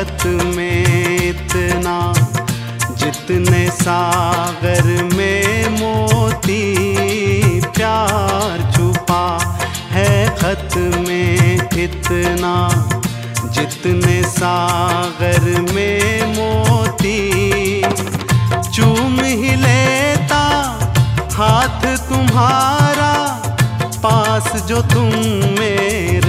खत में इतना, जितने सागर में मोती, प्यार छुपा है खत में इतना, जितने सागर में मोती, चूम ही लेता हाथ तुम्हारा, पास जो तुम मेरे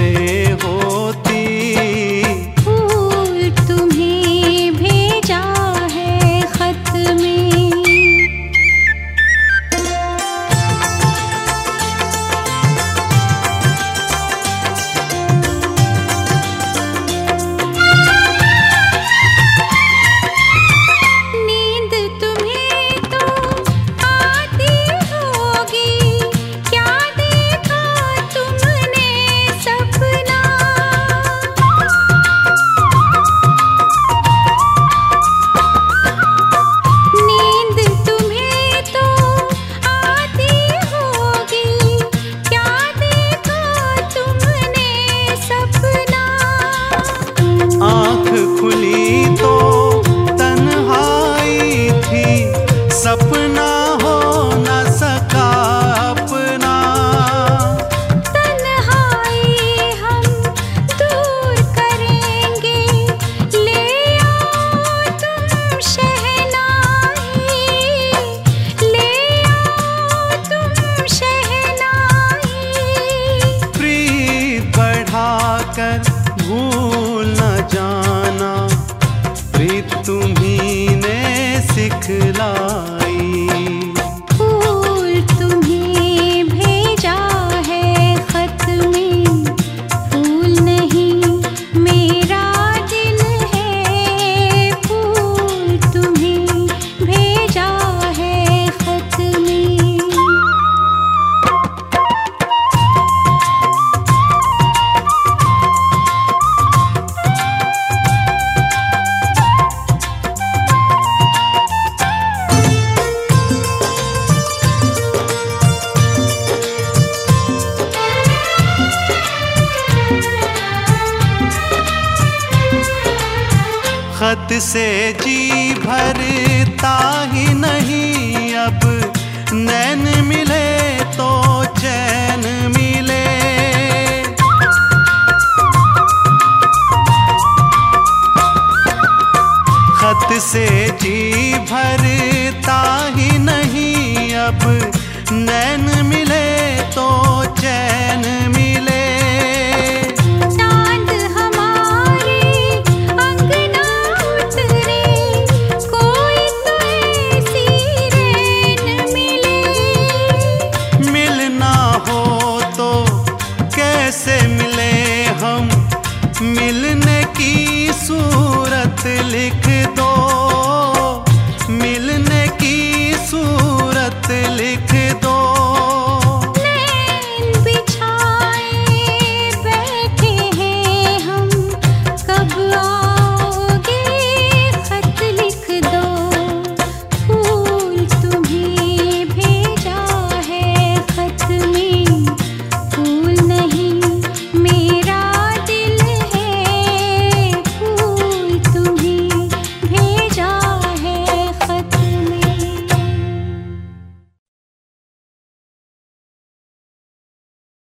सपना हो न सका अपना। तन्हाई हम दूर करेंगे। ले आओ तुम शहनाई। ले आओ तुम शहनाई। प्रीत बढ़ाकर भूल न जाना। प्रीत तुम्ही ने सिखलाई खत से जी भरता ही नहीं अब। नैन मिले तो चैन मिले। खत से जी भरता ही नहीं अब।